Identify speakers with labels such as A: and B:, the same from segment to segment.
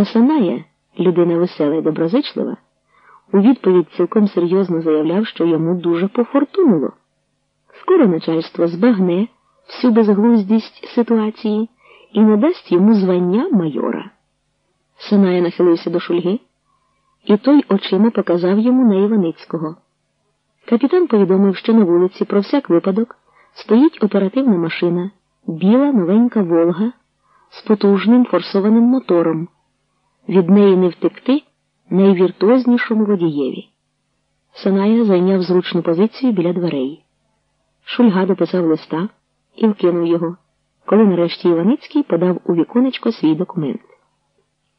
A: Та Саная, людина весела і доброзичлива, у відповідь цілком серйозно заявляв, що йому дуже пофортунило. Скоро начальство збагне всю безглуздість ситуації і надасть йому звання майора. Саная нахилився до шульги, і той очима показав йому на Іваницького. Капітан повідомив, що на вулиці про всяк випадок стоїть оперативна машина, біла новенька Волга з потужним форсованим мотором. Від неї не втекти найвіртуознішому водієві. Саная зайняв зручну позицію біля дверей. Шульга дописав листа і вкинув його, коли нарешті Іваницький подав у віконечко свій документ.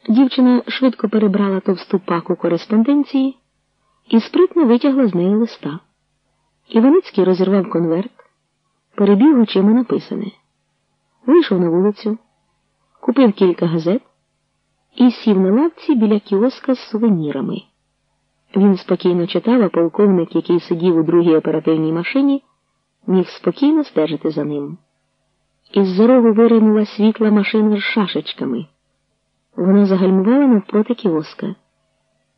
A: Дівчина швидко перебрала товсту паку кореспонденції і спритно витягла з неї листа. Іваницький розірвав конверт, перебіг очима написане, вийшов на вулицю, купив кілька газет і сів на лавці біля кіоска з сувенірами. Він спокійно читав, а полковник, який сидів у другій оперативній машині, міг спокійно стежити за ним. Із за рогу виринула світла машина з шашечками. Вона загальмувала навпроти кіоска.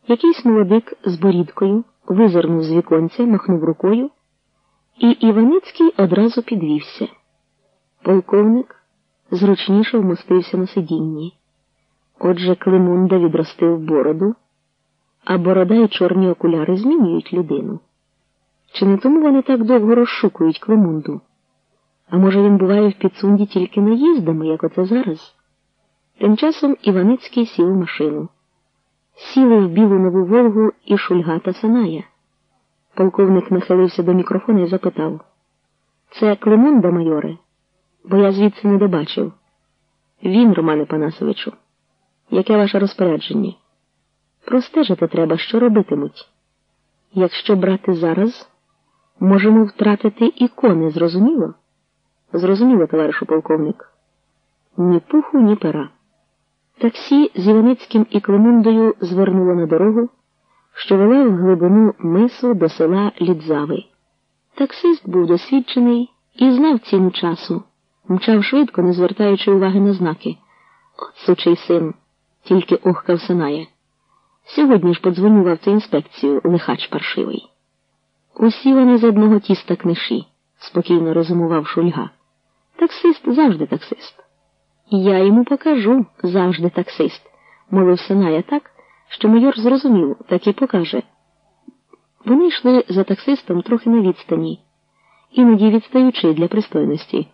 A: Якийсь молодик з борідкою визирнув з віконця, махнув рукою, і Іваницький одразу підвівся. Полковник зручніше вмостився на сидінні. Отже, Климунда відростив бороду, а борода і чорні окуляри змінюють людину. Чи не тому вони так довго розшукують Климунду? А може, він буває в підсунді тільки наїздами, як оце зараз? Тим часом Іваницький сів у машину. Сіли в білу нову Волгу і Шульга та Саная. Полковник нахилився до мікрофона і запитав Це Климунда, майоре? Бо я звідси не добачив. Він, Романе Панасовичу. Яке ваше розпорядження? Простежити треба, що робитимуть. Якщо брати зараз, можемо втратити ікони, зрозуміло? Зрозуміло, товаришу полковник. Ні пуху, ні пера. Таксі з Іваницьким і Климундою звернуло на дорогу, що вела в глибину мису до села Лідзави. Таксист був досвідчений і знав ціну часу, мчав швидко, не звертаючи уваги на знаки. От сучий син, тільки охкав Синає. Сьогодні ж подзвонив в автоінспекцію лихач паршивий. Усі вони з одного тіста книші, спокійно розумував Шульга. Таксист завжди таксист. Я йому покажу завжди таксист, мовив Синая так, що майор зрозумів, так і покаже. Вони йшли за таксистом трохи на відстані, іноді відстаючи для пристойності.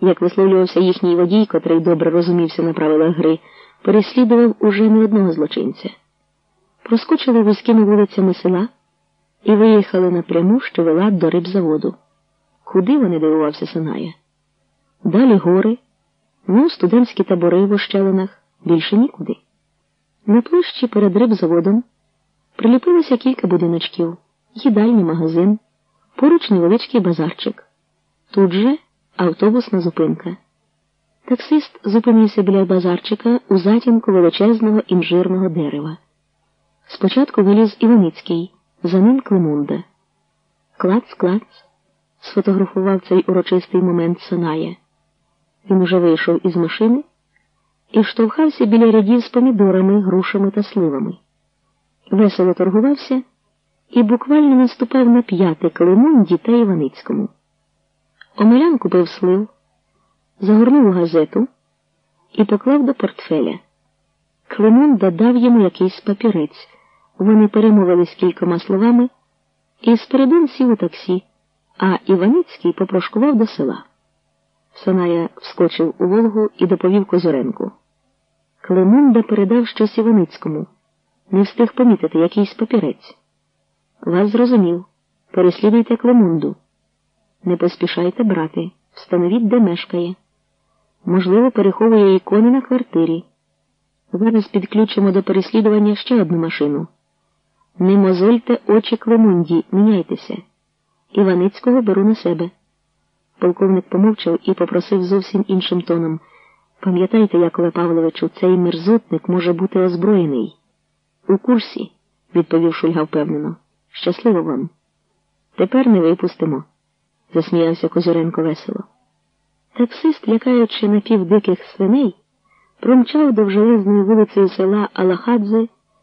A: Як висловлювався їхній водій, котрий добре розумівся на правилах гри, переслідував уже не одного злочинця. Проскочили вузькими вулицями села і виїхали напряму, що вела до рибзаводу. Куди вони дивувався Саная? Далі гори, ну, студентські табори в ощелинах, більше нікуди. На площі перед рибзаводом приліпилося кілька будиночків, їдальний магазин, поруч невеличкий базарчик. Тут же автобусна зупинка. Таксист зупинився біля базарчика у затінку величезного інжирного дерева. Спочатку виліз Іваницький, за ним Климунда. Клац, клац, сфотографував цей урочистий момент Саная. Він уже вийшов із машини і штовхався біля рядів з помідорами, грушами та сливами. Весело торгувався і буквально наступав на п'яти Климунді та Іваницькому. Омелян купив слив, загорнув газету і поклав до портфеля. Климунда дав йому якийсь папірець. Вони перемовились кількома словами, і спередин сів у таксі, а Іваницький попрошкував до села. Саная вскочив у Волгу і доповів Козюренку. Климунда передав щось Іваницькому. Не встиг помітити якийсь папірець. Вас зрозумів. Переслідуйте Климунду. Не поспішайте брати, встановіть, де мешкає. Можливо, переховує ікони на квартирі. Зараз підключимо до переслідування ще одну машину. Не мозольте очі Клемунді, міняйтеся. Іваницького беру на себе. Полковник помовчав і попросив зовсім іншим тоном. Пам'ятайте, Якове Павловичу, цей мерзотник може бути озброєний. У курсі, відповів Шульга впевнено. Щасливо вам. Тепер не випустимо, засміявся Козюренко весело. Таксист, лякаючи напівдиких свиней, промчав довжелезною вулицею села Алахадзе